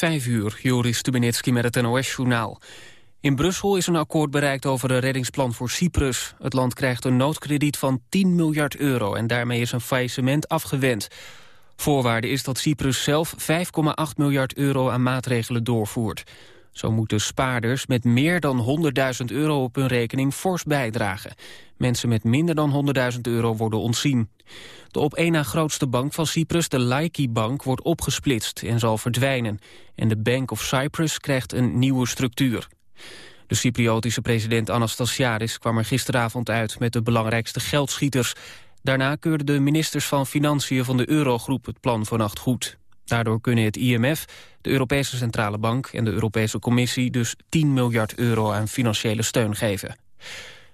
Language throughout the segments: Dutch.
Vijf uur, Joris Stubenitski met het NOS-journaal. In Brussel is een akkoord bereikt over een reddingsplan voor Cyprus. Het land krijgt een noodkrediet van 10 miljard euro... en daarmee is een faillissement afgewend. Voorwaarde is dat Cyprus zelf 5,8 miljard euro aan maatregelen doorvoert. Zo moeten spaarders met meer dan 100.000 euro op hun rekening fors bijdragen. Mensen met minder dan 100.000 euro worden ontzien. De op één na grootste bank van Cyprus, de Laiki-bank, wordt opgesplitst en zal verdwijnen. En de Bank of Cyprus krijgt een nieuwe structuur. De Cypriotische president Anastasiadis kwam er gisteravond uit met de belangrijkste geldschieters. Daarna keurden de ministers van Financiën van de Eurogroep het plan vannacht goed. Daardoor kunnen het IMF, de Europese Centrale Bank en de Europese Commissie dus 10 miljard euro aan financiële steun geven.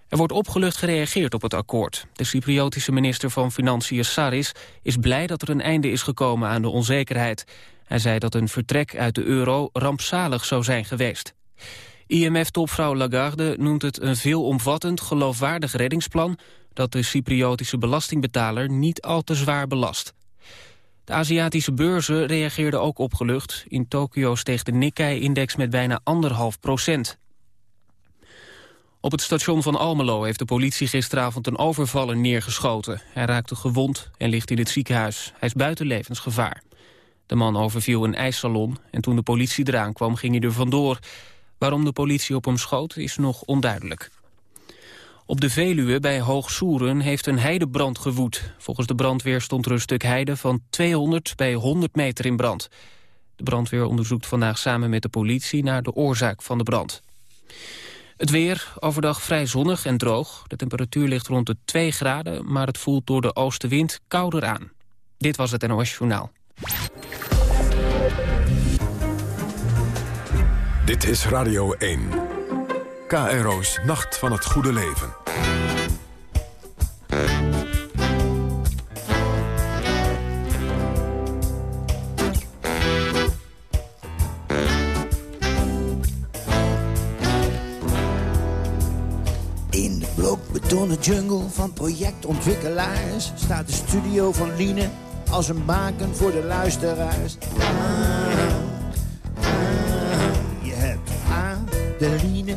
Er wordt opgelucht gereageerd op het akkoord. De Cypriotische minister van Financiën Saris is blij dat er een einde is gekomen aan de onzekerheid. Hij zei dat een vertrek uit de euro rampzalig zou zijn geweest. IMF-topvrouw Lagarde noemt het een veelomvattend, geloofwaardig reddingsplan... dat de Cypriotische belastingbetaler niet al te zwaar belast. De Aziatische beurzen reageerden ook opgelucht. In Tokio steeg de Nikkei-index met bijna anderhalf procent. Op het station van Almelo heeft de politie gisteravond een overvaller neergeschoten. Hij raakte gewond en ligt in het ziekenhuis. Hij is buiten levensgevaar. De man overviel een ijssalon en toen de politie eraan kwam ging hij er vandoor. Waarom de politie op hem schoot is nog onduidelijk. Op de Veluwe bij Hoogsoeren heeft een heidebrand gewoed. Volgens de brandweer stond er een stuk heide van 200 bij 100 meter in brand. De brandweer onderzoekt vandaag samen met de politie naar de oorzaak van de brand. Het weer, overdag vrij zonnig en droog. De temperatuur ligt rond de 2 graden, maar het voelt door de oostenwind kouder aan. Dit was het NOS Journaal. Dit is Radio 1. KRO's Nacht van het Goede Leven. In de blokbetonnen jungle van projectontwikkelaars... staat de studio van Liene als een baken voor de luisteraars. Je hebt A, de Liene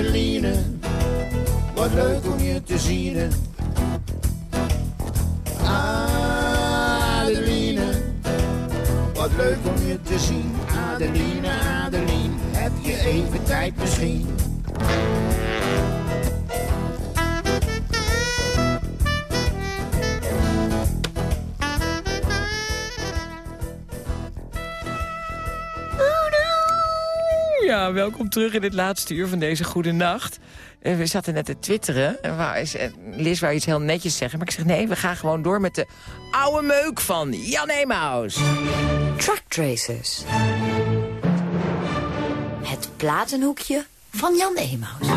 Adeline, wat leuk om je te zien. Adeline, wat leuk om je te zien. Adeline, Adeline, heb je even tijd misschien? Ja, welkom terug in dit laatste uur van deze goede nacht. Eh, We zaten net te twitteren. En eh, Liz wou iets heel netjes zeggen. Maar ik zeg nee, we gaan gewoon door met de oude meuk van Jan Emaus. Truck Tracers. Het platenhoekje van Jan Emaus.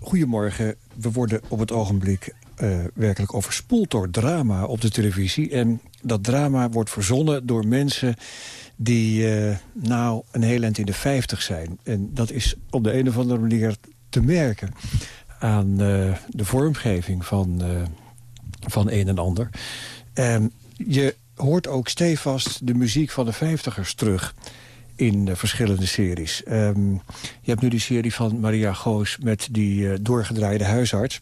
Goedemorgen. We worden op het ogenblik eh, werkelijk overspoeld door drama op de televisie. En dat drama wordt verzonnen door mensen die eh, nou een heel eind in de 50 zijn. En dat is op de een of andere manier te merken aan eh, de vormgeving van, eh, van een en ander. En je hoort ook stevast de muziek van de 50ers terug in verschillende series. Ehm, je hebt nu die serie van Maria Goos met die doorgedraaide huisarts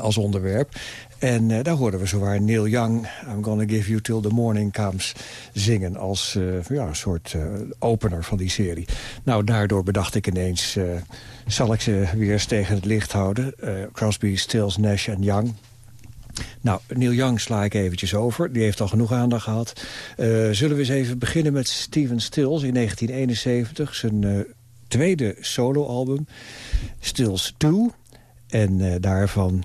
als onderwerp. En eh, daar hoorden we zowaar Neil Young, I'm gonna give you till the morning comes, zingen als eh, ja, een soort eh, opener van die serie. Nou, daardoor bedacht ik ineens, zal ik ze weer eens tegen het licht houden. Crosby, Stills, Nash en Young. Nou, Neil Young sla ik eventjes over. Die heeft al genoeg aandacht gehad. Eh, zullen we eens even beginnen met Steven Stills in 1971. Zijn tweede soloalbum, Stills 2. En daarvan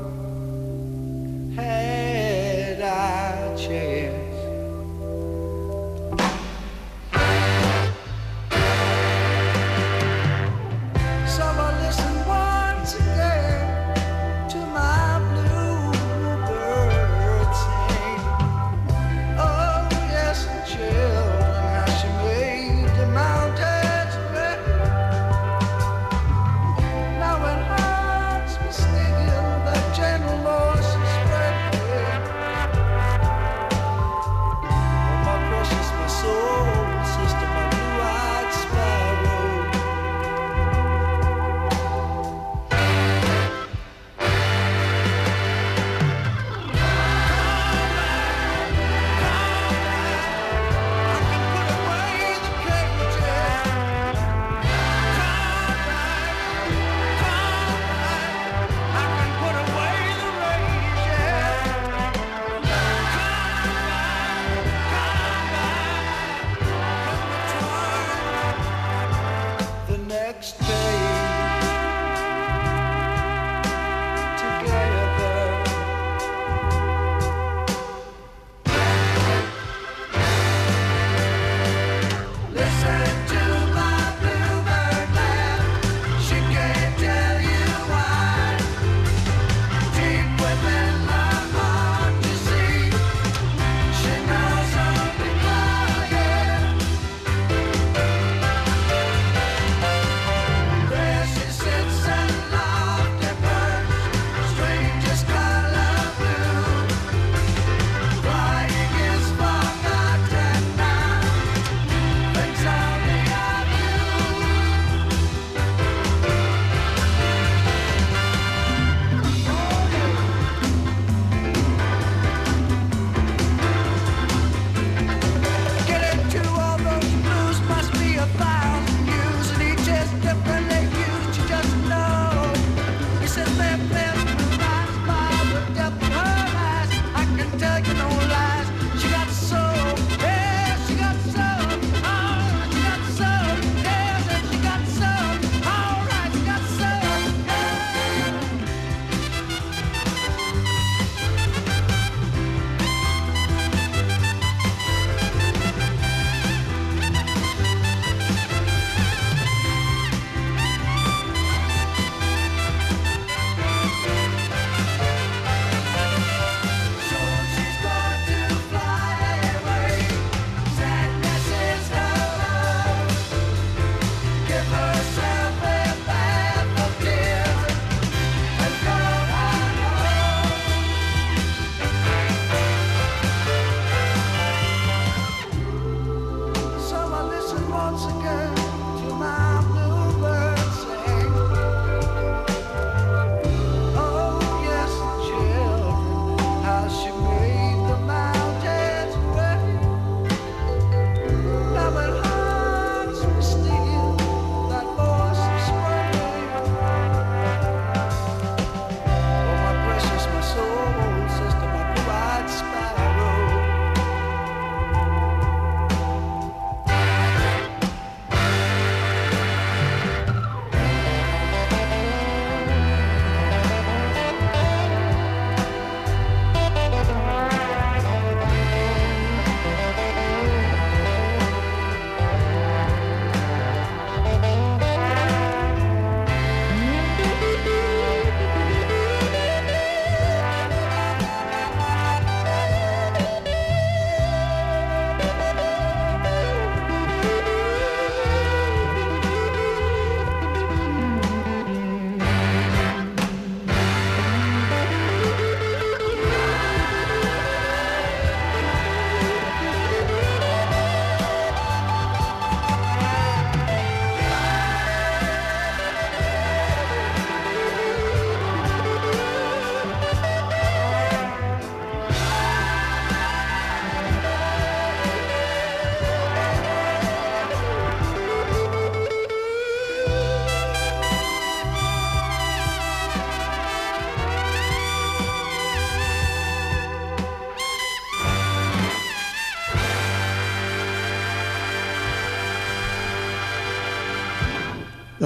Had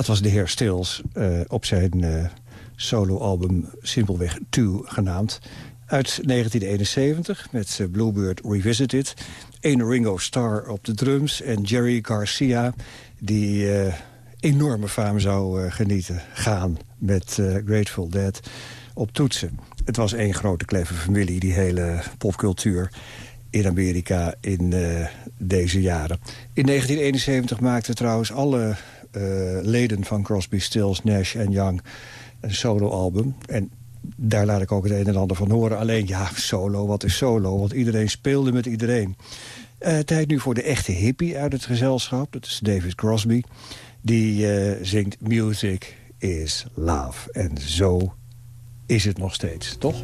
Dat was de heer Stills eh, op zijn eh, soloalbum simpelweg 2 genaamd. Uit 1971 met eh, Bluebird Revisited. Een Ringo Starr op de drums en Jerry Garcia... die enorme faam zou genieten gaan met Grateful Dead op toetsen. Het was één grote kleve familie, die hele popcultuur in Amerika in deze jaren. In 1971 maakten trouwens alle leden van Crosby, Stills, Nash en Young een soloalbum. En daar laat ik ook het een en ander van horen. Alleen, ja, solo, wat is solo? Want iedereen speelde met iedereen. Eh, tijd nu voor de echte hippie uit het gezelschap. Dat is David Crosby. Die eh, zingt Music is Love. En zo is het nog steeds, toch?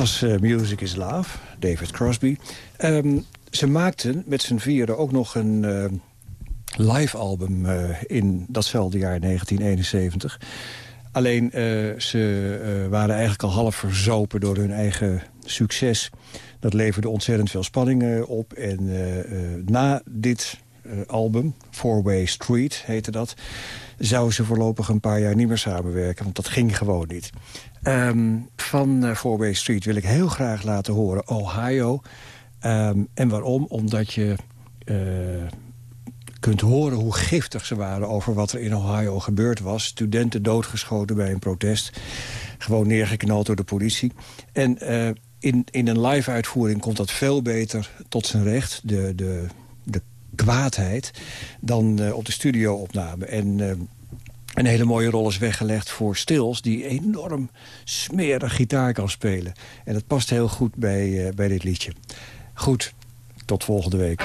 Was eh, Music is Love, David Crosby. Ehm, ze maakten met z'n vieren ook nog een eh, live album eh, in datzelfde jaar 1971. Alleen ze waren eigenlijk al half verzopen door hun eigen succes. Dat leverde ontzettend veel spanning eh, op. En na dit album, Four Way Street heette dat... zouden ze voorlopig een paar jaar niet meer samenwerken. Want dat ging gewoon niet. Ehm, van uh, Street wil ik heel graag laten horen Ohio. Ehm, en waarom? Omdat je eh, kunt horen hoe giftig ze waren... over wat er in Ohio gebeurd was. Studenten doodgeschoten bij een protest. Gewoon neergeknald door de politie. En eh, in, in een live-uitvoering komt dat veel beter tot zijn recht. De, de, de kwaadheid dan op de studio-opname. En... Een hele mooie rol is weggelegd voor Stils... die enorm smerig gitaar kan spelen. En dat past heel goed bij, eh, bij dit liedje. Goed, tot volgende week.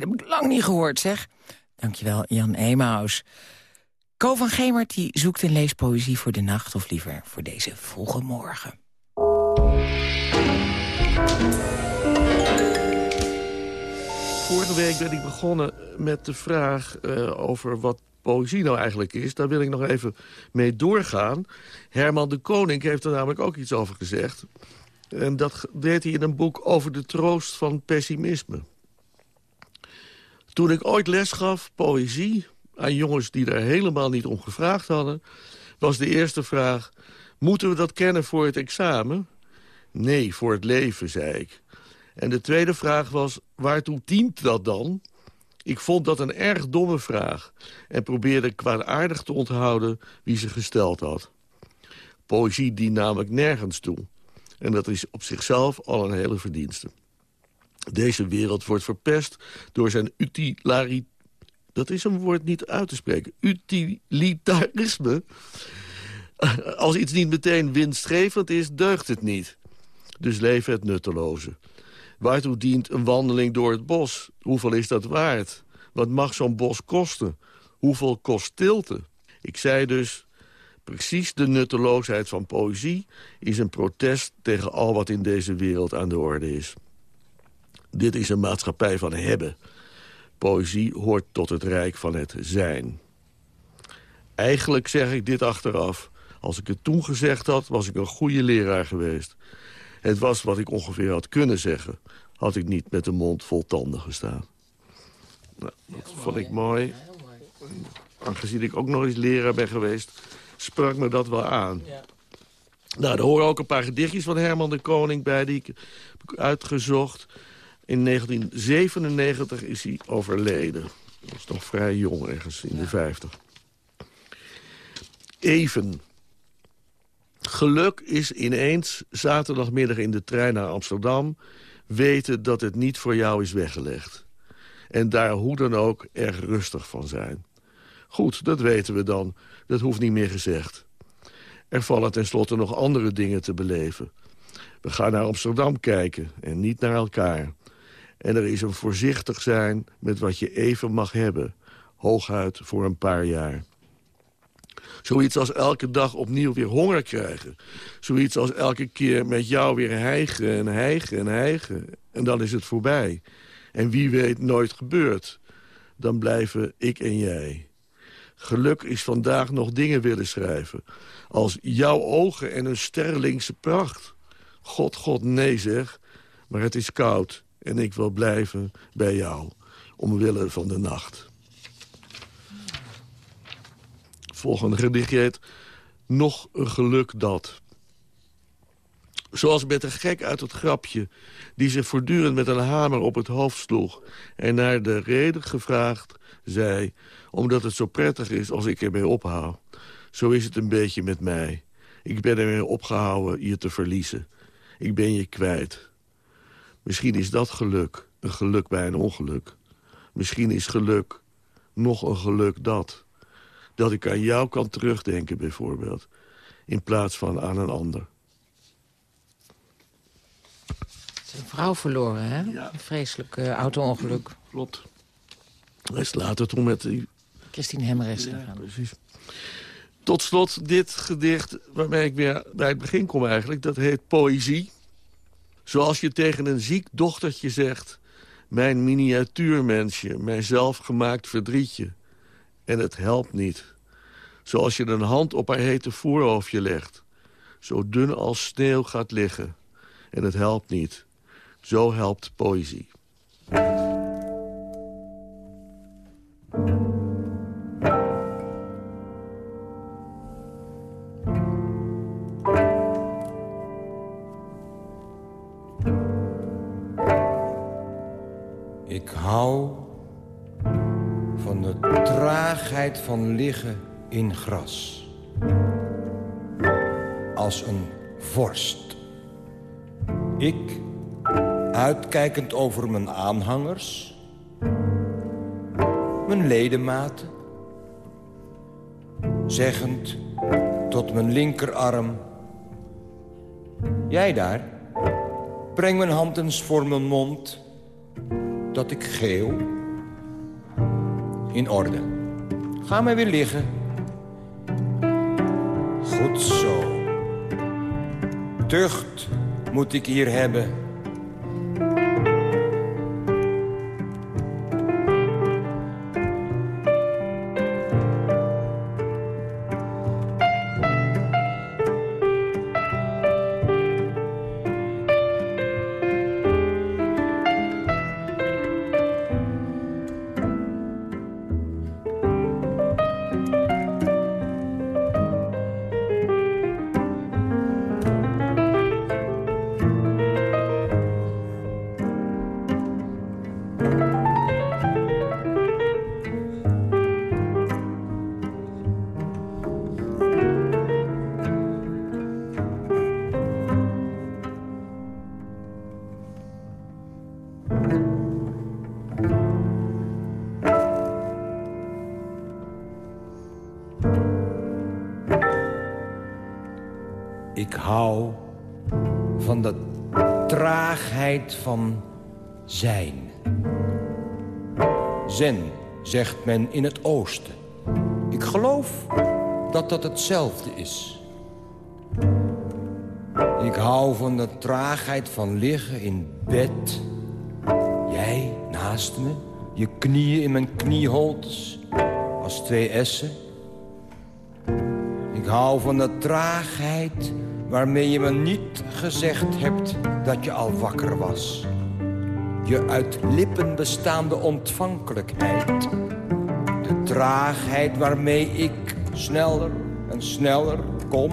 Dat heb ik lang niet gehoord, zeg. Dankjewel, Jan Emaus. Ko van Gemert die zoekt leest poëzie voor de nacht... of liever voor deze vroege morgen. Vorige week ben ik begonnen met de vraag eh, over wat poëzie nou eigenlijk is. Daar wil ik nog even mee doorgaan. Herman de Koning heeft er namelijk ook iets over gezegd. En dat deed hij in een boek over de troost van pessimisme. Toen ik ooit les gaf, poëzie, aan jongens die daar helemaal niet om gevraagd hadden... was de eerste vraag, moeten we dat kennen voor het examen? Nee, voor het leven, zei ik. En de tweede vraag was, waartoe dient dat dan? Ik vond dat een erg domme vraag... en probeerde kwaadaardig te onthouden wie ze gesteld had. Poëzie dient namelijk nergens toe. En dat is op zichzelf al een hele verdienste. Deze wereld wordt verpest door zijn utilari... Dat is een woord niet uit te spreken. Utilitarisme. Als iets niet meteen winstgevend is, deugt het niet. Dus leven het nutteloze. Waartoe dient een wandeling door het bos? Hoeveel is dat waard? Wat mag zo'n bos kosten? Hoeveel kost stilte? Ik zei dus, Precies de nutteloosheid van poëzie is een protest tegen al wat in deze wereld aan de orde is. Dit is een maatschappij van hebben. Poëzie hoort tot het rijk van het zijn. Eigenlijk zeg ik dit achteraf. Als ik het toen gezegd had, was ik een goede leraar geweest. Het was wat ik ongeveer had kunnen zeggen. Had ik niet met de mond vol tanden gestaan. Nou, dat vond ik mooi. Aangezien ik ook nog eens leraar ben geweest, sprak me dat wel aan. Nou, er horen ook een paar gedichtjes van Herman de Koning bij... die ik heb uitgezocht. In 1997 is hij overleden. Dat is nog vrij jong, ergens in de 50. Even. Geluk is ineens zaterdagmiddag in de trein naar Amsterdam... weten dat het niet voor jou is weggelegd. En daar hoe dan ook erg rustig van zijn. Goed, dat weten we dan. Dat hoeft niet meer gezegd. Er vallen tenslotte nog andere dingen te beleven. We gaan naar Amsterdam kijken en niet naar elkaar. En er is een voorzichtig zijn met wat je even mag hebben. Hooguit voor een paar jaar. Zoiets als elke dag opnieuw weer honger krijgen. Zoiets als elke keer met jou weer hijgen en hijgen en hijgen. En dan is het voorbij. En wie weet nooit gebeurt. Dan blijven ik en jij. Geluk is vandaag nog dingen willen schrijven. Als jouw ogen en een sterlingse pracht. God, God, nee zeg. Maar het is koud en ik wil blijven bij jou. Omwille van de nacht. Volgende gedichtje Nog een geluk dat. Zoals met een gek uit het grapje... die zich voortdurend met een hamer op het hoofd sloeg... en naar de reden gevraagd zei... omdat het zo prettig is als ik ermee ophoud. Zo is het een beetje met mij. Ik ben ermee opgehouden je te verliezen. Ik ben je kwijt. Misschien is dat geluk, een geluk bij een ongeluk. Misschien is geluk nog een geluk dat. Dat ik aan jou kan terugdenken bijvoorbeeld. In plaats van aan een ander. Zijn vrouw verloren, hè? Ja. Een vreselijk eh, auto-ongeluk. Klopt. Hij is later toen met die... Christine Hemmer is Ja, precies. Tot slot dit gedicht waarmee ik weer bij het begin kom eigenlijk. Dat heet Poëzie. Zoals je tegen een ziek dochtertje zegt... mijn miniatuurmensje, mijn zelfgemaakt verdrietje. En het helpt niet. Zoals je een hand op haar hete voorhoofdje legt. Zo dun als sneeuw gaat liggen. En het helpt niet. Zo helpt poëzie. Van liggen in gras. Als een vorst. Ik, uitkijkend over mijn aanhangers... mijn ledematen... zeggend tot mijn linkerarm... Jij daar, breng mijn hand eens voor mijn mond dat ik geel. In orde. Ga maar weer liggen. Goed zo. Tucht moet ik hier hebben. Hou van de traagheid van zijn. Zen, zegt men in het oosten. Ik geloof dat dat hetzelfde is. Ik hou van de traagheid van liggen in bed. Jij naast me, je knieën in mijn knieholtes, als twee essen. Ik hou van de traagheid waarmee je me niet gezegd hebt dat je al wakker was. Je uit lippen bestaande ontvankelijkheid. De traagheid waarmee ik sneller en sneller kom.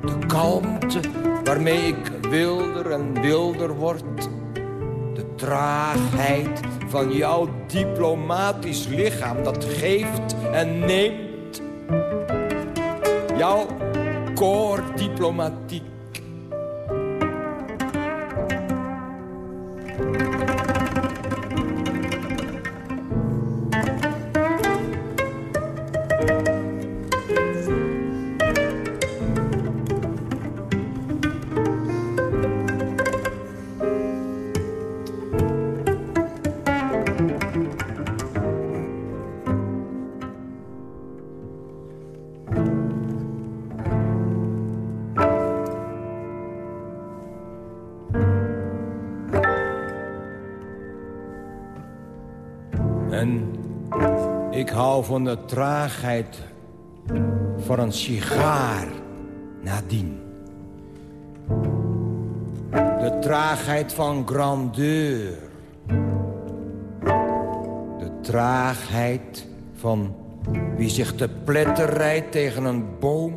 De kalmte waarmee ik wilder en wilder word. De traagheid van jouw diplomatisch lichaam dat geeft en neemt. Jouw koordiplomatiek. En hou van de traagheid van een sigaar nadien. De traagheid van grandeur. De traagheid van wie zich te pletter rijdt tegen een boom.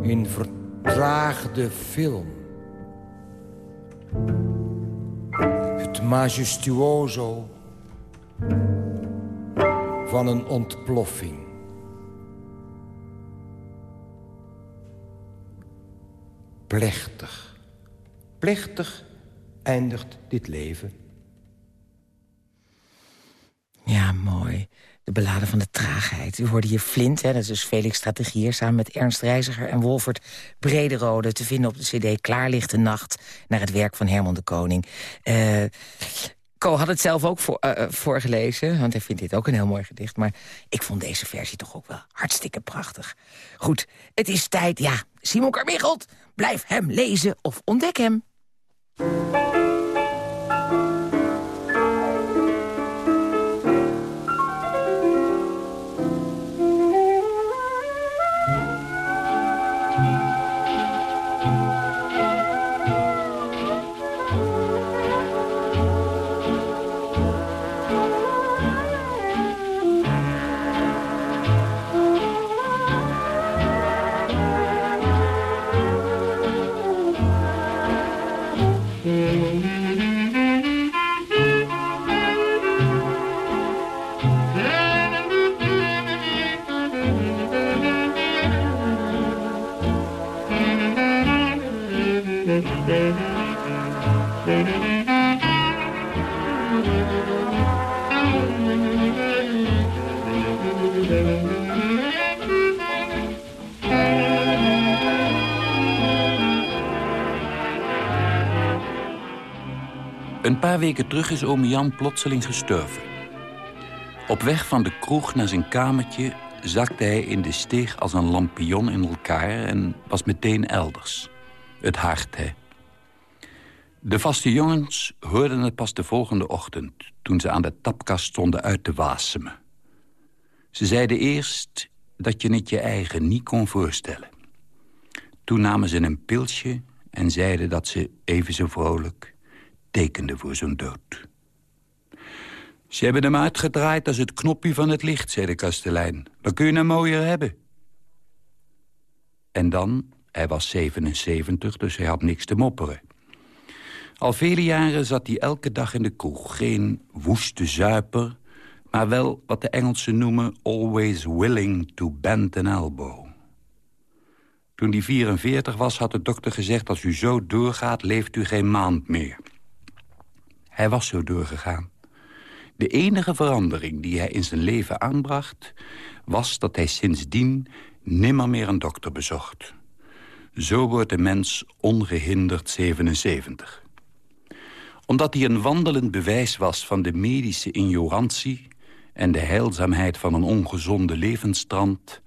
In vertraagde film. Het majestuoso van een ontploffing. Plechtig, plechtig eindigt dit leven. Ja, mooi. De beladen van de traagheid. U hoorde hier Flint, hè, dat is dus Felix Strategieën... samen met Ernst Reiziger en Wolfert Brederode... te vinden op de cd Klaarlichte Nacht... naar het werk van Herman de Koning. Eh Co had het zelf ook voor, eh, voorgelezen, want hij vindt dit ook een heel mooi gedicht. Maar ik vond deze versie toch ook wel hartstikke prachtig. Goed, het is tijd, ja, Simon Carmichelt, blijf hem lezen of ontdek hem. Paar weken terug is oom Jan plotseling gestorven. Op weg van de kroeg naar zijn kamertje zakte hij in de steeg als een lampion in elkaar... en was meteen elders. Het hart, hè. De vaste jongens hoorden het pas de volgende ochtend... toen ze aan de tapkast stonden uit te wasemen. Ze zeiden eerst dat je het je eigen niet kon voorstellen. Toen namen ze een pilsje en zeiden dat ze even zo vrolijk tekenden voor zo'n dood. Ze hebben hem uitgedraaid als het knopje van het licht, zei de kastelein. Wat kun je nou mooier hebben? En dan, hij was 77, dus hij had niks te mopperen. Al vele jaren zat hij elke dag in de kroeg. Geen woeste zuiper, maar wel wat de Engelsen noemen... always willing to bend an elbow. Toen hij 44 was, had de dokter gezegd... als u zo doorgaat, leeft u geen maand meer. Hij was zo doorgegaan. De enige verandering die hij in zijn leven aanbracht... was dat hij sindsdien nimmer meer een dokter bezocht. Zo wordt de mens ongehinderd 77. Omdat hij een wandelend bewijs was van de medische ignorantie... en de heilzaamheid van een ongezonde levensstrand...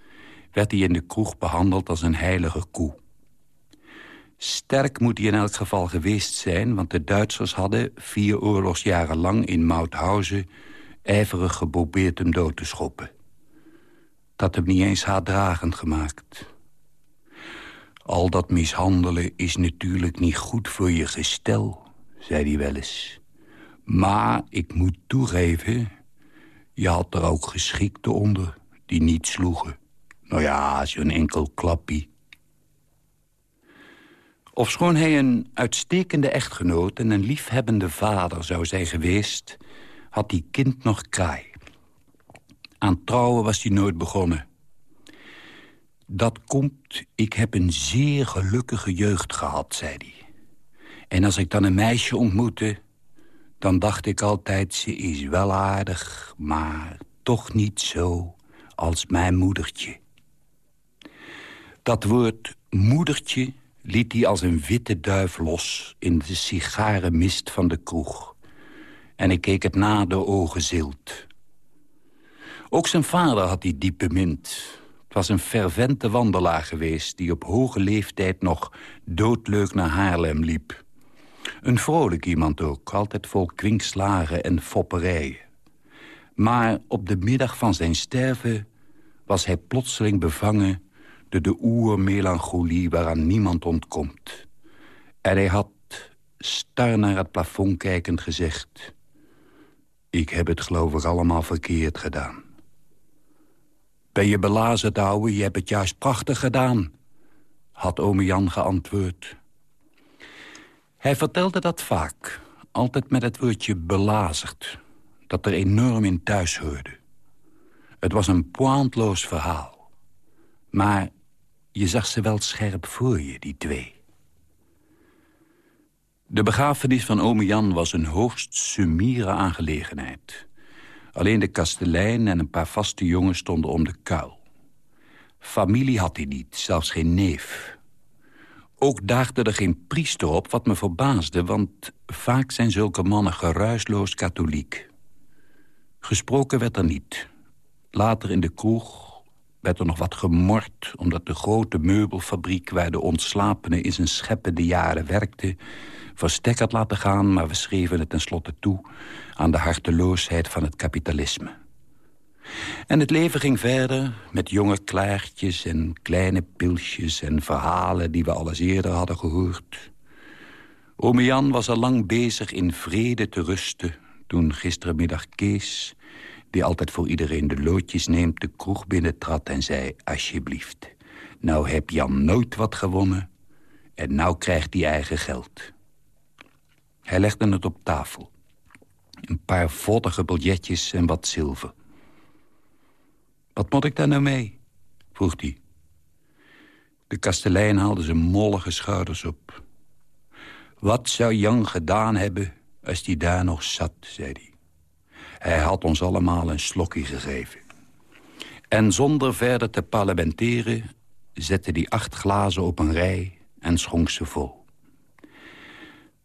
werd hij in de kroeg behandeld als een heilige koe. Sterk moet hij in elk geval geweest zijn... want de Duitsers hadden vier oorlogsjaren lang in Mauthausen... ijverig geprobeerd hem dood te schoppen. Dat hem niet eens haatdragend gemaakt. Al dat mishandelen is natuurlijk niet goed voor je gestel, zei hij wel eens. Maar ik moet toegeven, je had er ook geschikte onder die niet sloegen. Nou ja, zo'n enkel klappie. Ofschoon hij een uitstekende echtgenoot en een liefhebbende vader zou zijn geweest... had die kind nog kraai. Aan trouwen was hij nooit begonnen. Dat komt, ik heb een zeer gelukkige jeugd gehad, zei hij. En als ik dan een meisje ontmoette... dan dacht ik altijd, ze is wel aardig... maar toch niet zo als mijn moedertje. Dat woord moedertje liet hij als een witte duif los... in de sigarenmist van de kroeg. En ik keek het na de ogen zilt. Ook zijn vader had hij diep bemind. Het was een fervente wandelaar geweest... die op hoge leeftijd nog doodleuk naar Haarlem liep. Een vrolijk iemand ook, altijd vol kwinkslagen en fopperijen. Maar op de middag van zijn sterven was hij plotseling bevangen door de oermelancholie waaraan niemand ontkomt. En hij had, star naar het plafond kijkend, gezegd... Ik heb het geloof ik allemaal verkeerd gedaan. Ben je belazerd, ouwe? Je hebt het juist prachtig gedaan, had ome Jan geantwoord. Hij vertelde dat vaak, altijd met het woordje belazerd... dat er enorm in thuis hoorde. Het was een pointloos verhaal. Maar je zag ze wel scherp voor je, die twee. De begrafenis van ome Jan was een hoogst summiere aangelegenheid. Alleen de kastelein en een paar vaste jongens stonden om de kuil. Familie had hij niet, zelfs geen neef. Ook daagde er geen priester op, wat me verbaasde... want vaak zijn zulke mannen geruisloos katholiek. Gesproken werd er niet. Later in de kroeg werd er nog wat gemord... omdat de grote meubelfabriek waar de ontslapene in zijn scheppende jaren werkte... verstek had laten gaan, maar we schreven het tenslotte toe... aan de harteloosheid van het kapitalisme. En het leven ging verder met jonge klaartjes en kleine pilsjes... en verhalen die we al eens eerder hadden gehoord. Ome Jan was al lang bezig in vrede te rusten... toen gisterenmiddag Kees die altijd voor iedereen de loodjes neemt... de kroeg binnentrad en zei, alsjeblieft... nou heb Jan nooit wat gewonnen en nou krijgt hij eigen geld. Hij legde het op tafel. Een paar voddige biljetjes en wat zilver. Wat moet ik daar nou mee? vroeg hij. De kastelein haalde zijn mollige schouders op. Wat zou Jan gedaan hebben als hij daar nog zat, zei hij. Hij had ons allemaal een slokje gegeven. En zonder verder te parlementeren... zette hij acht glazen op een rij en schonk ze vol.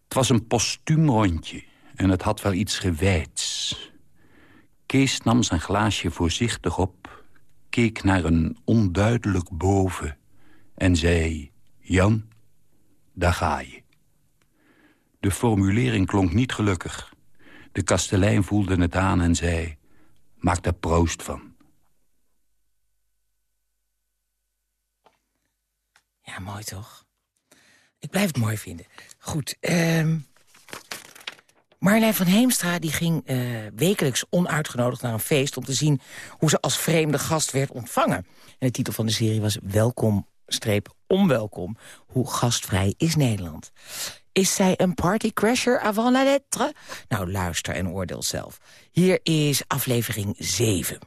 Het was een postuum rondje en het had wel iets gewijds. Kees nam zijn glaasje voorzichtig op... keek naar een onduidelijk boven en zei... Jan, daar ga je. De formulering klonk niet gelukkig... De kastelein voelde het aan en zei... Maak er proost van. Ja, mooi toch? Ik blijf het mooi vinden. Goed, ehm... Marlijn van Heemstra die ging uh, wekelijks onuitgenodigd naar een feest... om te zien hoe ze als vreemde gast werd ontvangen. En de titel van de serie was Welkom, streep onwelkom. Hoe gastvrij is Nederland? Is zij een partycrasher avant la lettre? Nou, luister en oordeel zelf. Hier is aflevering 7.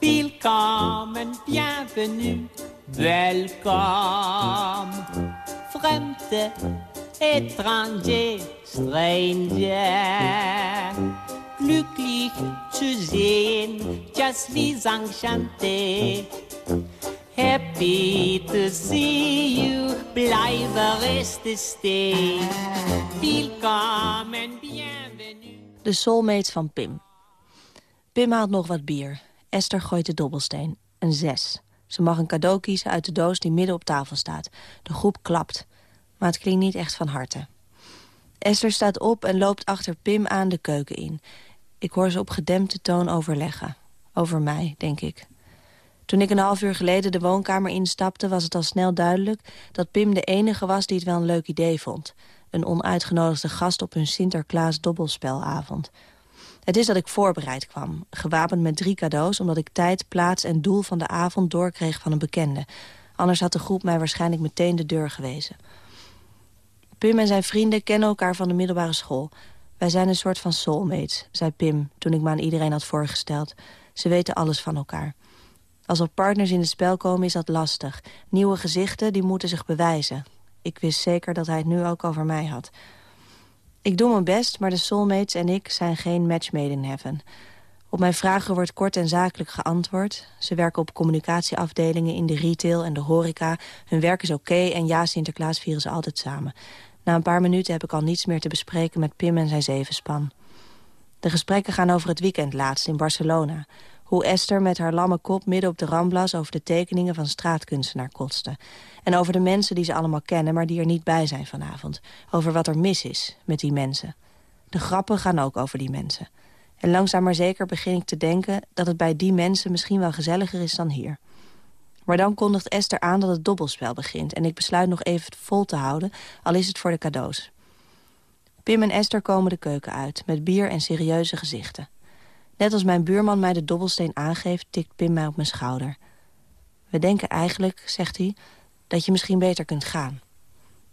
Willkommen, bienvenue Welkom, vreemde étranger, stranger. Glücklich zu sehen, just wie sang chanté. Happy to see you, blijven rest stay. Welkom bienvenue. De soulmates van Pim. Pim haalt nog wat bier. Esther gooit de dobbelsteen. Een zes. Ze mag een cadeau kiezen uit de doos die midden op tafel staat. De groep klapt. Maar het klinkt niet echt van harte. Esther staat op en loopt achter Pim aan de keuken in. Ik hoor ze op gedempte toon overleggen. Over mij, denk ik. Toen ik een half uur geleden de woonkamer instapte... was het al snel duidelijk dat Pim de enige was die het wel een leuk idee vond. Een onuitgenodigde gast op hun Sinterklaas dobbelspelavond. Het is dat ik voorbereid kwam, gewapend met drie cadeaus... omdat ik tijd, plaats en doel van de avond doorkreeg van een bekende. Anders had de groep mij waarschijnlijk meteen de deur gewezen. Pim en zijn vrienden kennen elkaar van de middelbare school. Wij zijn een soort van soulmates, zei Pim toen ik me aan iedereen had voorgesteld. Ze weten alles van elkaar. Als er partners in het spel komen is dat lastig. Nieuwe gezichten die moeten zich bewijzen. Ik wist zeker dat hij het nu ook over mij had. Ik doe mijn best, maar de soulmates en ik zijn geen match made in heaven. Op mijn vragen wordt kort en zakelijk geantwoord. Ze werken op communicatieafdelingen in de retail en de horeca. Hun werk is oké en ja, Sinterklaas vieren ze altijd samen. Na een paar minuten heb ik al niets meer te bespreken met Pim en zijn zevenspan. De gesprekken gaan over het weekend laatst in Barcelona. Hoe Esther met haar lamme kop midden op de ramblas... over de tekeningen van straatkunstenaar kotste. En over de mensen die ze allemaal kennen, maar die er niet bij zijn vanavond. Over wat er mis is met die mensen. De grappen gaan ook over die mensen. En langzaam maar zeker begin ik te denken... dat het bij die mensen misschien wel gezelliger is dan hier. Maar dan kondigt Esther aan dat het dobbelspel begint... en ik besluit nog even vol te houden, al is het voor de cadeaus. Pim en Esther komen de keuken uit, met bier en serieuze gezichten. Net als mijn buurman mij de dobbelsteen aangeeft, tikt Pim mij op mijn schouder. We denken eigenlijk, zegt hij, dat je misschien beter kunt gaan.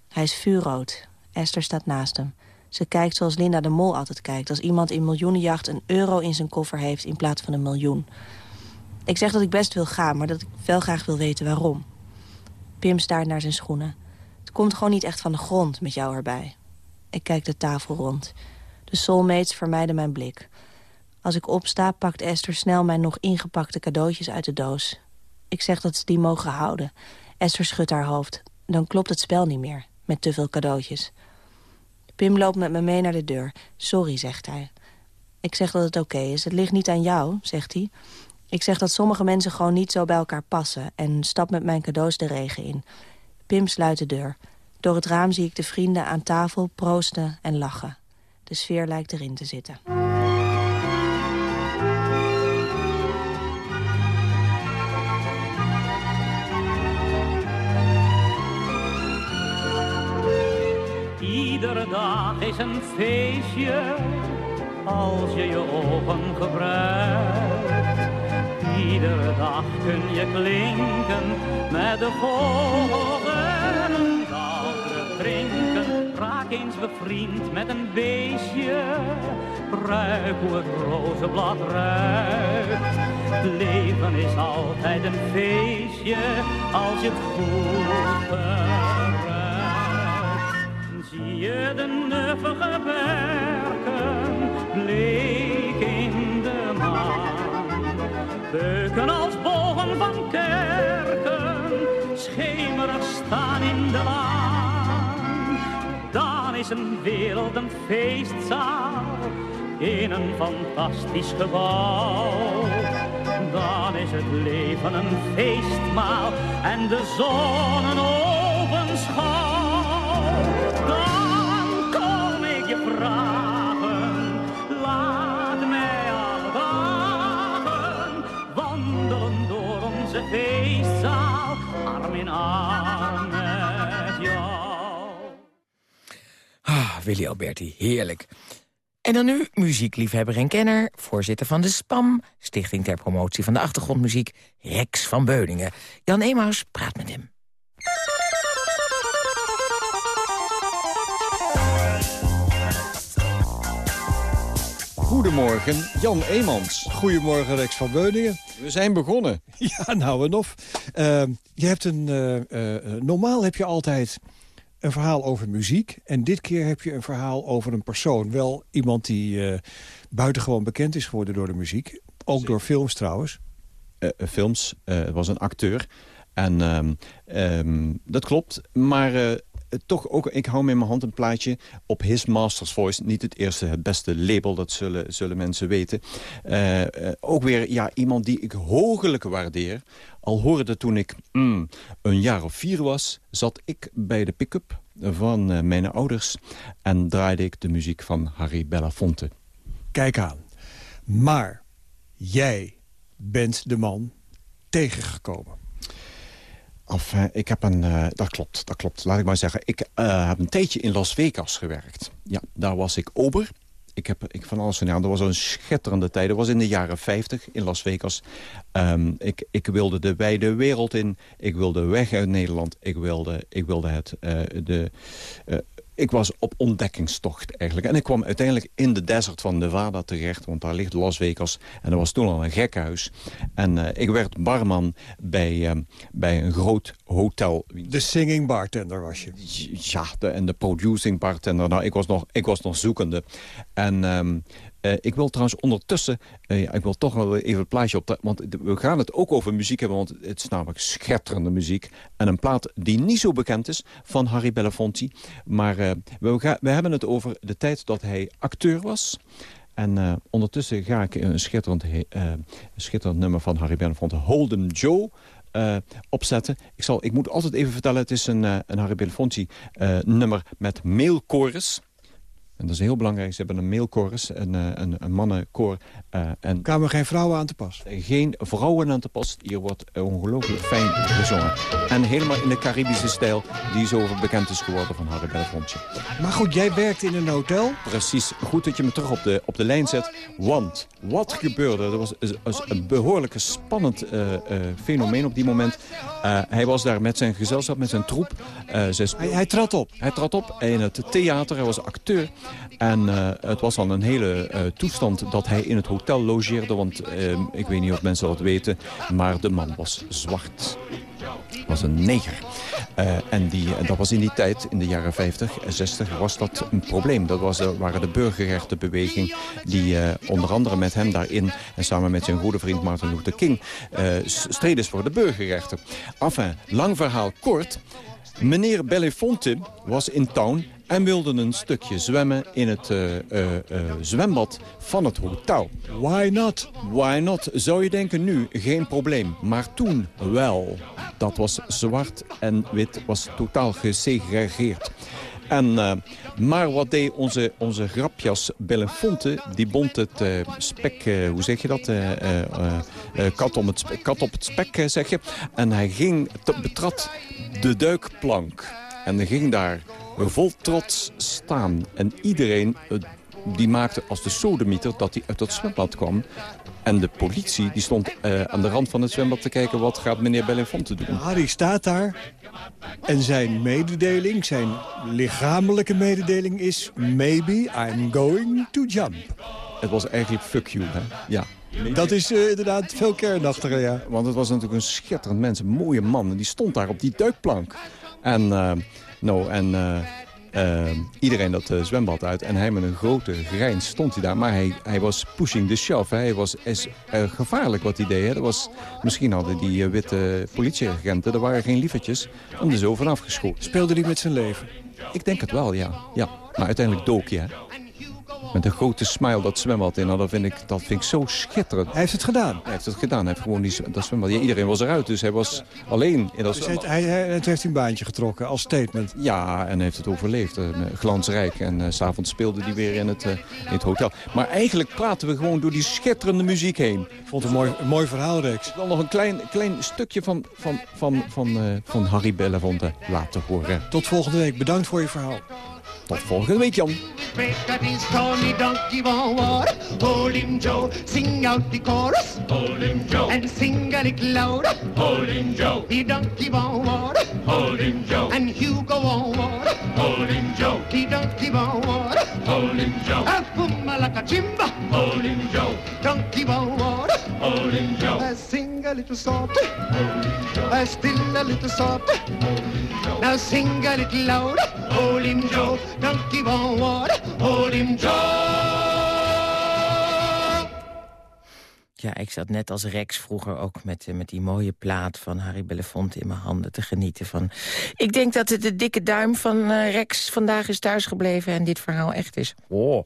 Hij is vuurrood. Esther staat naast hem. Ze kijkt zoals Linda de Mol altijd kijkt... als iemand in miljoenenjacht een euro in zijn koffer heeft in plaats van een miljoen. Ik zeg dat ik best wil gaan, maar dat ik wel graag wil weten waarom. Pim staart naar zijn schoenen. Het komt gewoon niet echt van de grond met jou erbij. Ik kijk de tafel rond. De soulmates vermijden mijn blik. Als ik opsta, pakt Esther snel mijn nog ingepakte cadeautjes uit de doos. Ik zeg dat ze die mogen houden. Esther schudt haar hoofd. Dan klopt het spel niet meer, met te veel cadeautjes. Pim loopt met me mee naar de deur. Sorry, zegt hij. Ik zeg dat het oké is. Het ligt niet aan jou, zegt hij. Ik zeg dat sommige mensen gewoon niet zo bij elkaar passen... en stap met mijn cadeaus de regen in. Pim sluit de deur. Door het raam zie ik de vrienden aan tafel proosten en lachen. De sfeer lijkt erin te zitten. Iedere dag is een feestje als je je ogen gebruikt. Iedere dag kun je klinken met de terug drinken, raak eens bevriend met een beestje. Ruik hoe het rozenblad ruikt. Het leven is altijd een feestje als je het goed. De nuffige berken, bleek in de maan. Beuken als bogen van kerken, schemerig staan in de laan. Dan is een wereld een feestzaal, in een fantastisch gebouw. Dan is het leven een feestmaal en de zon een open. Willy Alberti, heerlijk. En dan nu muziekliefhebber en kenner, voorzitter van de SPAM... Stichting ter Promotie van de Achtergrondmuziek, Rex van Beuningen. Jan Emaus praat met hem. Goedemorgen, Jan Eemans. Goedemorgen, Rex van Beuningen. We zijn begonnen. Ja, nou en of. Uh, je hebt een, uh, uh, normaal heb je altijd een verhaal over muziek. En dit keer heb je een verhaal over een persoon. Wel iemand die uh, buitengewoon bekend is geworden door de muziek. Ook door films trouwens. Uh, films, uh, was een acteur. En um, um, dat klopt, maar toch ook, ik hou in mijn hand een plaatje op His Master's Voice. Niet het eerste, het beste label, dat zullen, zullen mensen weten. Uh, uh, ook weer ja, iemand die ik hoogelijk waardeer. Al hoorde toen ik mm, een jaar of vier was, zat ik bij de pick-up van mijn ouders... en draaide ik de muziek van Harry Belafonte. Kijk aan. Maar jij bent de man tegengekomen. Enfin, ik heb een... Uh, dat klopt, dat klopt. Laat ik maar zeggen. Ik uh, heb een tijdje in Las Vegas gewerkt. Ja, daar was ik ober. Ik heb ik van alles gedaan. Dat was een schitterende tijd. Dat was in de jaren 50 in Las Vegas. Um, ik, ik wilde de wijde wereld in. Ik wilde weg uit Nederland. Ik wilde, ik wilde het, de, ik was op ontdekkingstocht eigenlijk. En ik kwam uiteindelijk in de desert van Nevada terecht. Want daar ligt Las Vegas. En dat was toen al een gekhuis. En uh, ik werd barman bij, uh, bij een groot hotel. De singing bartender was je? Ja, de, en de producing bartender. Nou, ik was nog, ik was nog zoekende. En... Um, uh, ik wil trouwens ondertussen, ja, ik wil toch wel even het plaatje op... Want we gaan het ook over muziek hebben, want het is namelijk schetterende muziek. En een plaat die niet zo bekend is, van Harry Belafonte. Maar uh, we, we hebben het over de tijd dat hij acteur was... En ondertussen ga ik een schitterend, schitterend nummer van Harry Belafonte, Holden Joe... Opzetten. Ik, zal, ik moet altijd even vertellen, het is een, een Harry Belafonte nummer met mailchorus. En dat is heel belangrijk. Ze hebben een mailchorus, een, een, een mannenkoor. Uh, en Kwamen geen vrouwen aan te pas? Geen vrouwen aan te pas. Hier wordt ongelooflijk fijn gezongen. En helemaal in de Caribische stijl die zo bekend is geworden van Harry Belafonte. Maar goed, jij werkt in een hotel? Precies. Goed dat je me terug op de, op de lijn zet. Want wat gebeurde? Er was, was een behoorlijk spannend uh, uh, fenomeen op die moment. hij was daar met zijn gezelschap, met zijn troep. hij, hij trad op? Hij trad op in het theater. Hij was acteur. En uh, het was al een hele uh, toestand dat hij in het hotel logeerde. Want uh, ik weet niet of mensen dat weten, maar de man was zwart. was een neger. en die, dat was in die tijd, in de jaren 50 en 60, was dat een probleem. Dat was, waren de burgerrechtenbeweging die onder andere met hem daarin... en samen met zijn goede vriend Martin Luther King... streden voor de burgerrechten. Enfin, lang verhaal kort... Meneer Belafonte was in town en wilde een stukje zwemmen in het uh, uh, uh, zwembad van het hotel. Why not? Why not? Zou je denken nu, geen probleem. Maar toen wel. Dat was zwart en wit, was totaal gesegregeerd. En, uh, maar wat deed onze, onze grapjas Belafonte? Die bond het uh, spek, uh, hoe zeg je dat? kat, om het spek, kat op het spek, zeg je. En hij ging, betrad de duikplank. En hij ging daar vol trots staan. En iedereen die maakte als de sodemieter dat hij uit het zwembad kwam. En de politie die stond uh, aan de rand van het zwembad te kijken... wat gaat meneer Belafonte doen. Harry staat daar en zijn mededeling, zijn lichamelijke mededeling is... maybe I'm going to jump. Het was eigenlijk fuck you, hè? Ja. Dat is uh, inderdaad veel kernachtiger, ja. Want het was natuurlijk een schitterend mens, een mooie man. En die stond daar op die duikplank. En, uh, nou, en uh, iedereen dat zwembad uit. En hij met een grote grijns stond hij daar. Maar hij, hij was pushing the shove. Hij was is, gevaarlijk wat hij deed. Hè. Dat was, misschien hadden die witte politieagenten, er waren geen lievertjes, om er zo vanaf geschoten. Speelde hij met zijn leven? Ik denk het wel, ja. ja. Maar uiteindelijk dook je, hè. Met een grote smile dat zwembad in. Nou, dat, vind ik, dat vind ik zo schitterend. Hij heeft het gedaan? Hij heeft het gedaan. Hij heeft gewoon die, dat zwembad. Ja, iedereen was eruit, dus hij was alleen in dat dus zwembad. Hij, hij, het heeft een baantje getrokken als statement? Ja, en heeft het overleefd. Uh, glansrijk. En uh, s'avonds speelde hij weer in het, uh, in het hotel. Maar eigenlijk praten we gewoon door die schitterende muziek heen. Ik vond het een mooi, een mooi verhaal, Rex. Wil nog een klein, klein stukje van, van, van, van, van Harry Belafonte laten horen. Tot volgende week. Bedankt voor je verhaal. Tot volgende week, Jan. Hold him, Joe. Sing out the chorus. Hold him, Joe. And sing a little louder. Hold him, Joe. The donkey bone water. Hold him, Joe. And Hugo on water. Hold him, Joe. The donkey bone water. Hold him, Joe. A pumma like a chimba. Hold him, Joe. Donkey bone water. Hold him, Joe. Sing a little soft. Uh, still a little soft. Now sing a little louder. Hold him, Joe. Don't on water. Hold him, Joe. Ja, ik zat net als Rex vroeger ook met, eh, met die mooie plaat van Harry Belafonte in mijn handen te genieten van. Ik denk dat het de dikke duim van eh, Rex vandaag is thuisgebleven en dit verhaal echt is. Oh.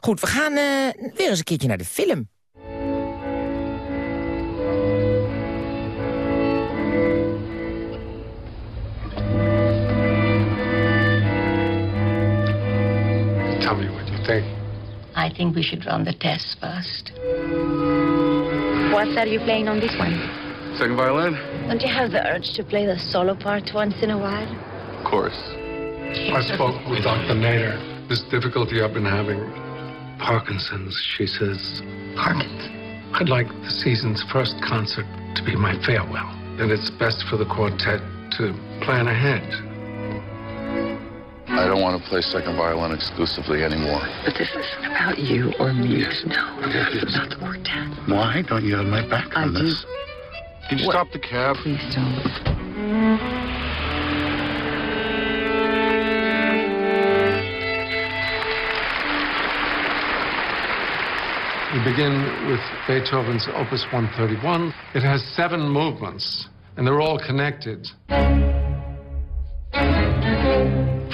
Goed, we gaan eh, weer eens een keertje naar de film. I think we should run the tests first. What are you playing on this one? Second violin? Don't you have the urge to play the solo part once in a while? Of course. I spoke with Dr. Nader. This difficulty I've been having, Parkinson's, she says. Parkinson's? I'd like the season's first concert to be my farewell. And it's best for the quartet to plan ahead. I don't want to play second violin exclusively anymore. But this isn't about you or me. Yes. No, It it's is. about the quartet. Why don't you have my back I on do. this? Can you What? stop the cab? Please don't. We begin with Beethoven's Opus 131. It has seven movements, and they're all connected.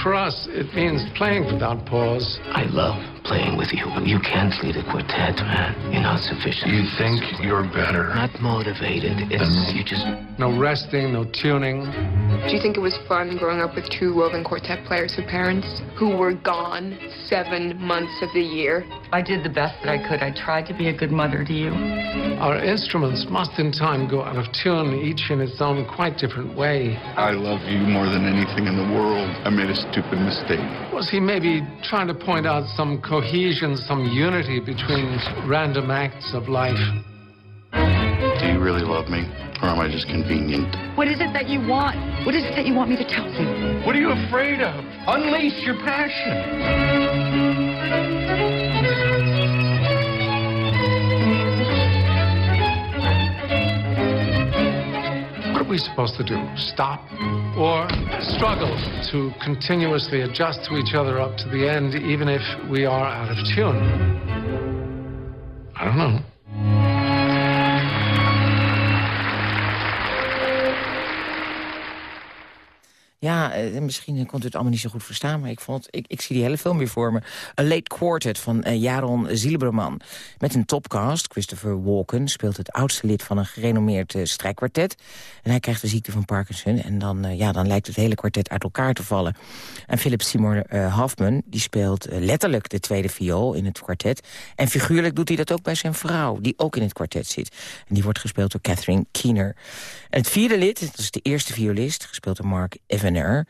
For us, it means playing without pause. I love playing with you. You can't lead a quartet, man. You're not sufficient. You think you're better? Not motivated. It's you just. No resting, no tuning. Do you think it was fun growing up with two woven quartet players with parents who were gone seven months of the year? I did the best that I could. I tried to be a good mother to you. Our instruments must in time go out of tune, each in its own quite different way. I love you more than anything in the world. I made a stupid mistake. Was he maybe trying to point out some cohesion, some unity between random acts of life? Do you really love me? Or am I just convenient? What is it that you want? What is it that you want me to tell you? What are you afraid of? Unleash your passion. We supposed to do? Stop? Or struggle to continuously adjust to each other up to the end, even if we are out of tune? I don't know. Ja, eh, misschien kon u het allemaal niet zo goed verstaan... maar ik, vond, ik, ik zie die hele film weer voor me. A Late Quartet van eh, Jaron Zielebreman. Met een topcast. Christopher Walken speelt het oudste lid van een gerenommeerd eh, strijkkwartet. En hij krijgt de ziekte van Parkinson. En dan, eh, ja, dan lijkt het hele kwartet uit elkaar te vallen. En Philip Seymour Hoffman die speelt letterlijk de tweede viool in het kwartet. En figuurlijk doet hij dat ook bij zijn vrouw, die ook in het kwartet zit. En die wordt gespeeld door Catherine Keener. En het vierde lid, dat is de eerste violist, gespeeld door Mark Evener...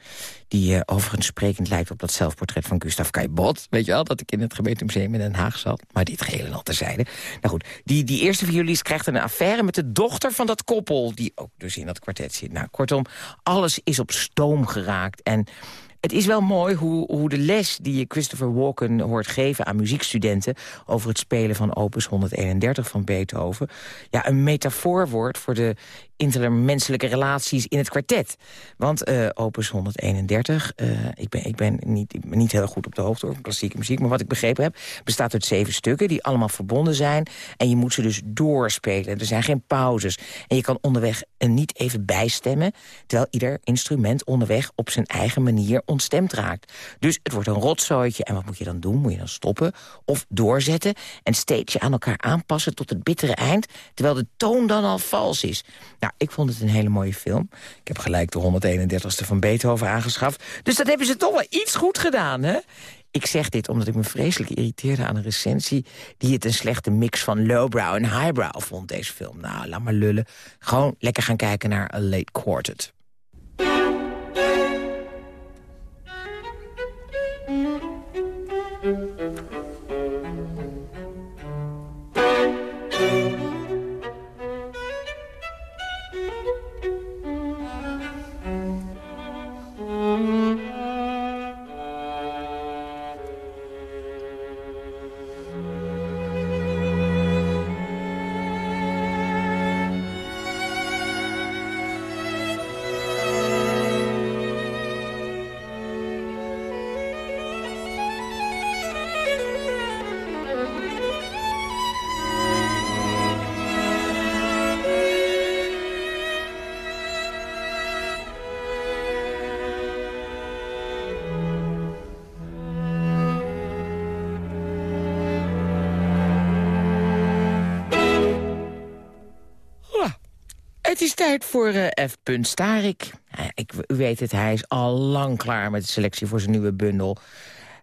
die eh, overigens sprekend lijkt op dat zelfportret van Gustav Caillebotte. Weet je wel, dat ik in het gemeentemuseum in Den Haag zat. Maar dit geheel al terzijde. Nou goed, die, die eerste violist krijgt een affaire met de dochter van dat koppel... die ook dus in dat kwartet zit. Nou, kortom, alles is op stoom geraakt. En het is wel mooi hoe, hoe de les die je Christopher Walken hoort geven aan muziekstudenten... over het spelen van opus 131 van Beethoven... ja, een metafoor wordt voor de intermenselijke relaties in het kwartet. Want eh, opus 131, eh, ik, ben, ik, ben niet, ik ben niet heel goed op de hoogte over klassieke muziek... maar wat ik begrepen heb, bestaat uit zeven stukken... die allemaal verbonden zijn en je moet ze dus doorspelen. Er zijn geen pauzes. En je kan onderweg er niet even bijstemmen... terwijl ieder instrument onderweg op zijn eigen manier ontstemd raakt. Dus het wordt een rotzooitje. En wat moet je dan doen? Moet je dan stoppen of doorzetten... en steeds je aan elkaar aanpassen tot het bittere eind... terwijl de toon dan al vals is. Nou, ik vond het een hele mooie film. Ik heb gelijk de 131ste van Beethoven aangeschaft. Dus dat hebben ze toch wel iets goed gedaan, hè? Ik zeg dit omdat ik me vreselijk irriteerde aan een recensie... die het een slechte mix van lowbrow en highbrow vond, deze film. Nou, laat maar lullen. Gewoon lekker gaan kijken naar A Late Quartet. Voor eh, F. Starik. Eh, ik, u weet het, hij is al lang klaar met de selectie voor zijn nieuwe bundel.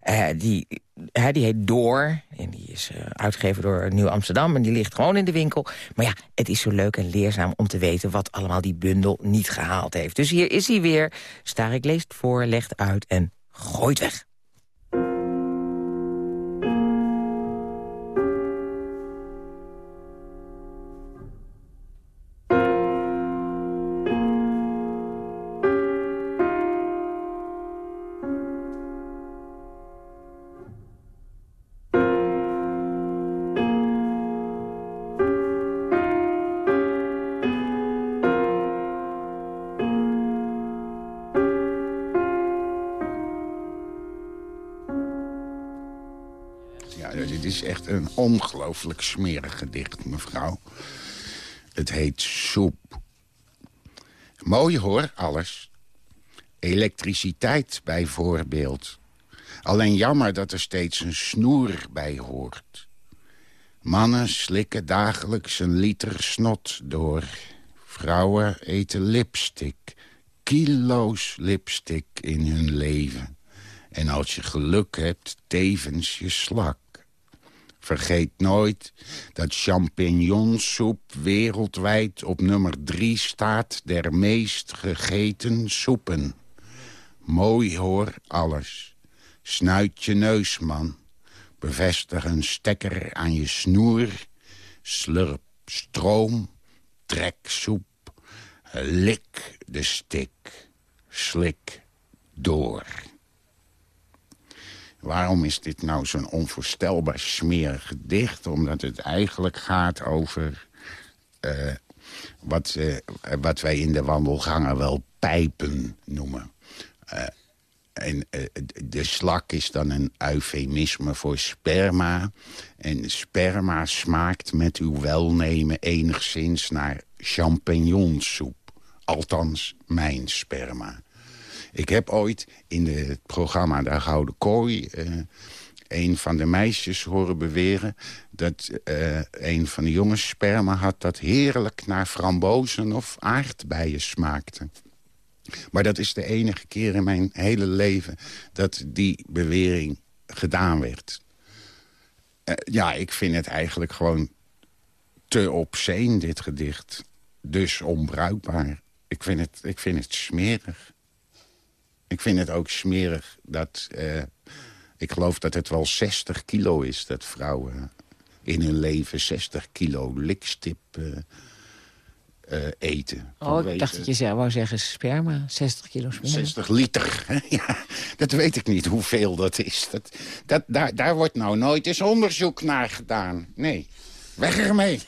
Eh, die, eh, die heet Door. En die is eh, uitgegeven door Nieuw Amsterdam. En die ligt gewoon in de winkel. Maar ja, het is zo leuk en leerzaam om te weten... wat allemaal die bundel niet gehaald heeft. Dus hier is hij weer. Starik leest voor, legt uit en gooit weg. Ongelooflijk smerig gedicht, mevrouw. Het heet Soep. Mooi hoor, alles. Elektriciteit bijvoorbeeld. Alleen jammer dat er steeds een snoer bij hoort. Mannen slikken dagelijks een liter snot door. Vrouwen eten lipstick. Kilo's lipstick in hun leven. En als je geluk hebt, tevens je slak. Vergeet nooit dat champignonsoep wereldwijd op nummer drie staat... der meest gegeten soepen. Mooi hoor, alles. Snuit je neus, man. Bevestig een stekker aan je snoer. Slurp stroom. Trek soep. Lik de stik. Slik door. Waarom is dit nou zo'n onvoorstelbaar smerig gedicht? Omdat het eigenlijk gaat over eh, wat, eh, wat wij in de wandelgangen wel pijpen noemen. Eh, en de slak is dan een eufemisme voor sperma. En sperma smaakt met uw welnemen enigszins naar champignonsoep. Althans, mijn sperma. Ik heb ooit in het programma De Gouden Kooi... eh, een van de meisjes horen beweren... dat eh, een van de jongens sperma had dat heerlijk naar frambozen of aardbeien smaakte. Maar dat is de enige keer in mijn hele leven dat die bewering gedaan werd. Eh, ja, ik vind het eigenlijk gewoon te obscene, dit gedicht. Dus onbruikbaar. Ik vind het, ik vind het smerig. Ik vind het ook smerig dat... eh, ik geloof dat het wel 60 kilo is dat vrouwen in hun leven 60 kilo likstip eh, eh, eten. Oh, ik dacht dat je zou wou zeggen sperma. 60 kilo sperma. 60 liter. ja, dat weet ik niet hoeveel dat is. Dat, dat, daar, daar wordt nou nooit eens onderzoek naar gedaan. Nee, weg ermee.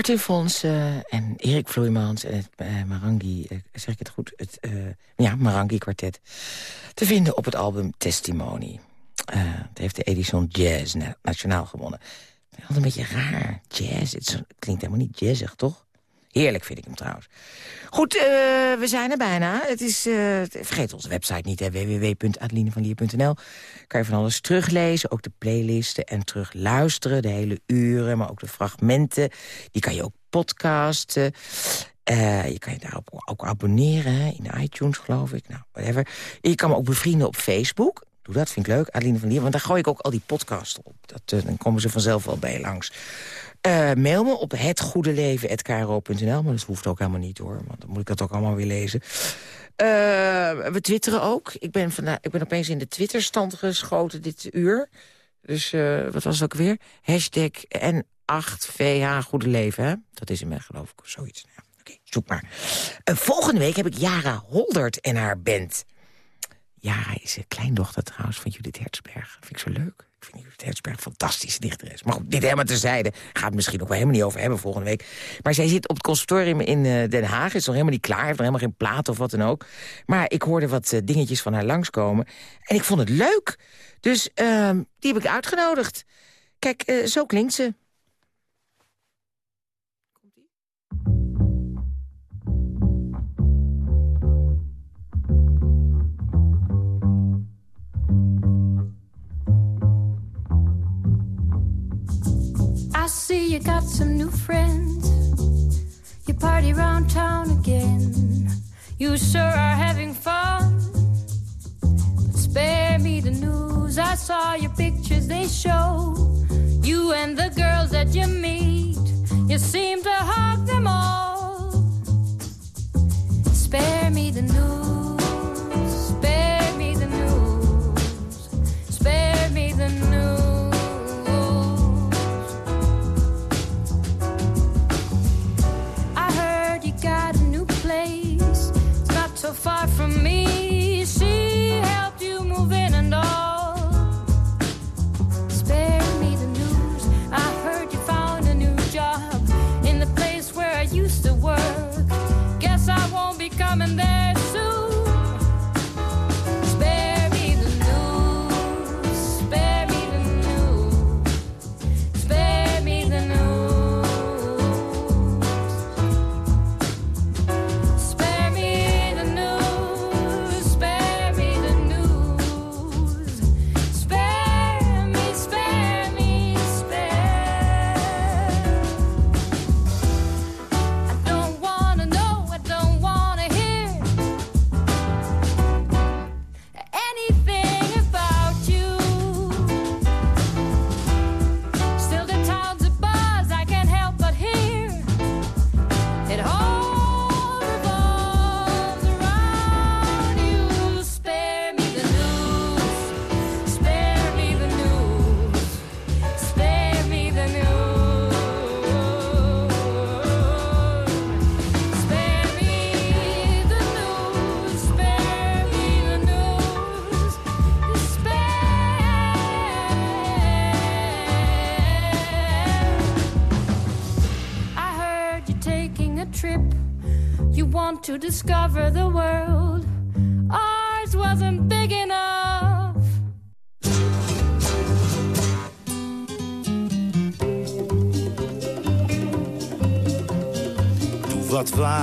Martin Fonsen en Erik Vloeimans en het eh, Marangi, eh, zeg ik het goed? Het eh, ja, Marangi kwartet. Te vinden op het album Testimony. Het heeft de Edison Jazz na- Nationaal gewonnen. Altijd een beetje raar, jazz. Het klinkt helemaal niet jazzig, toch? Heerlijk vind ik hem trouwens. Goed, eh, we zijn er bijna. Het is, eh, vergeet onze website niet, www.adelinevanlier.nl. Kan je van alles teruglezen, ook de playlisten en terugluisteren. De hele uren, maar ook de fragmenten. Die kan je ook podcasten. Eh, je kan je daarop ook abonneren, in iTunes geloof ik. Nou, whatever. Je kan me ook bevrienden op Facebook. Doe dat, vind ik leuk, Adeline van Lier. Want daar gooi ik ook al die podcasts op. Dat, dan komen ze vanzelf wel bij langs. Eh, mail me op hetgoedeleven.kro.nl. Maar dat hoeft ook helemaal niet hoor, want dan moet ik dat ook allemaal weer lezen. Eh, we twitteren ook. Ik ben, ik ben opeens in de Twitterstand geschoten dit uur. Dus eh, wat was het ook weer? Hashtag N8VH Goede Leven, hè? Dat is in mij geloof ik, zoiets. Nou, Oké, zoek maar. Volgende week heb ik Jara Holdert en haar band. Jara is een kleindochter trouwens van Judith Hertzberg. Vind ik zo leuk. Ik vind Judith Hertzberg een fantastische dichteres. Maar goed, dit helemaal terzijde. Gaat het misschien ook wel helemaal niet over hebben volgende week. Maar zij zit op het conservatorium in eh, Den Haag. Is nog helemaal niet klaar. Heeft nog helemaal geen plaat of wat dan ook. Maar ik hoorde wat eh, dingetjes van haar langskomen. En ik vond het leuk. Dus ehm, die heb ik uitgenodigd. Kijk, eh, zo klinkt ze. See you got some new friends. You party round town again. You sure are having fun. But spare me the news. I saw your pictures, they show you and the girls that you meet. You seem to hug them all. Spare me the news.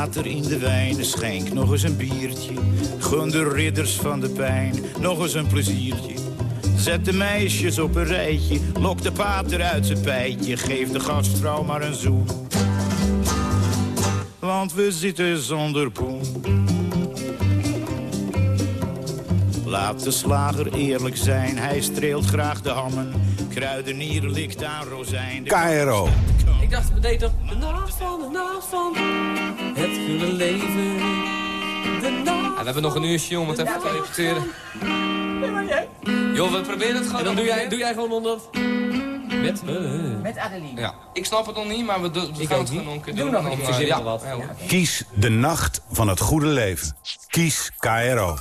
Water in de wijn, schenk nog eens een biertje. Gun de ridders van de pijn nog eens een pleziertje. Zet de meisjes op een rijtje, lok de pater uit zijn pijtje. Geef de gastvrouw maar een zoen. Want we zitten zonder poen. Laat de slager eerlijk zijn, hij streelt graag de hammen. Kruidenier likt aan rozijn. De KRO. Ik dacht, we deden de nacht van, de nacht van leven. We hebben nog een uurtje om het even te repeteren. Joh, we proberen het gewoon. En dan doe jij, doe jij gewoon onder... Met me. Met Adeline. Ja. Ik snap het nog niet, maar we, do- we Ik gaan het gewoon een keer Doe doen. nog een eh, keer. Ja. nog wat. Kies de nacht van het goede leven. Kies KRO.